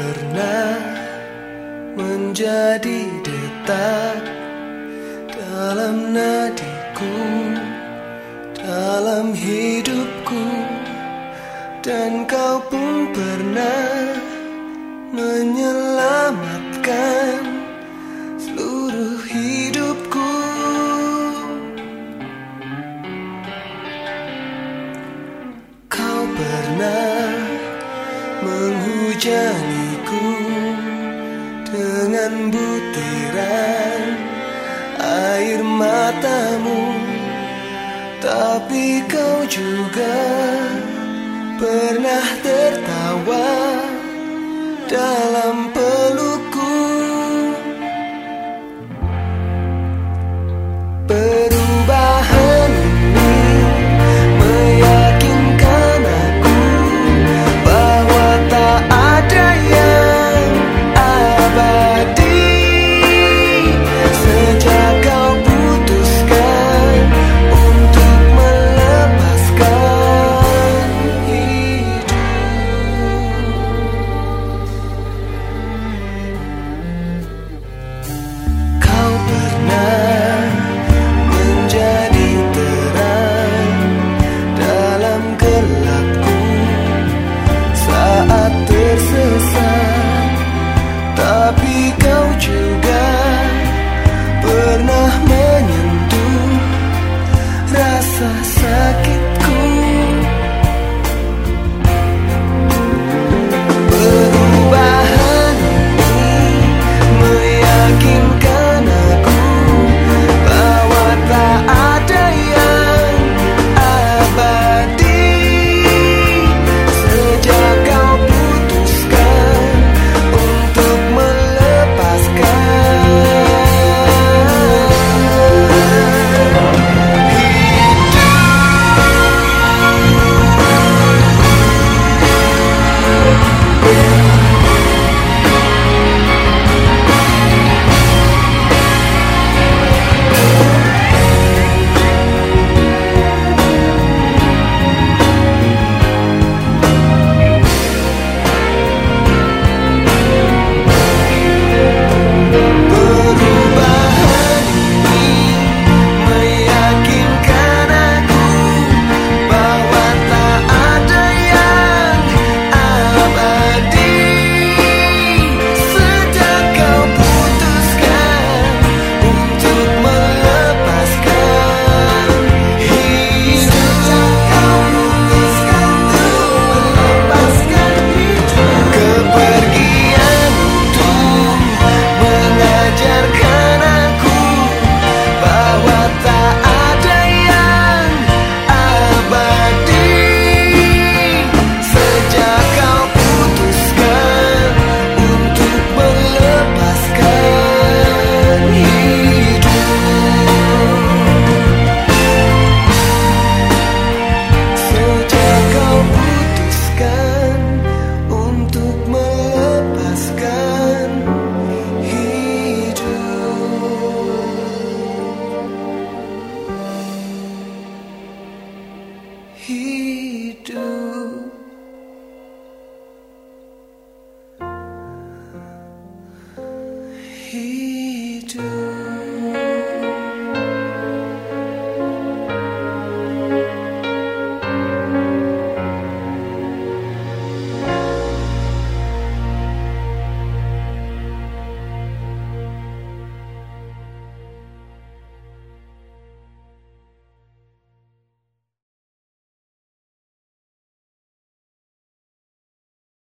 pernah menjadi detak dalam nadiku, dalam hidupku, dan kau pun pernah menyelamatkan seluruh hidupku. Kau pernah menghujani ku dengan butiran air matamu. Tapi kau juga pernah tertawa dalam he do?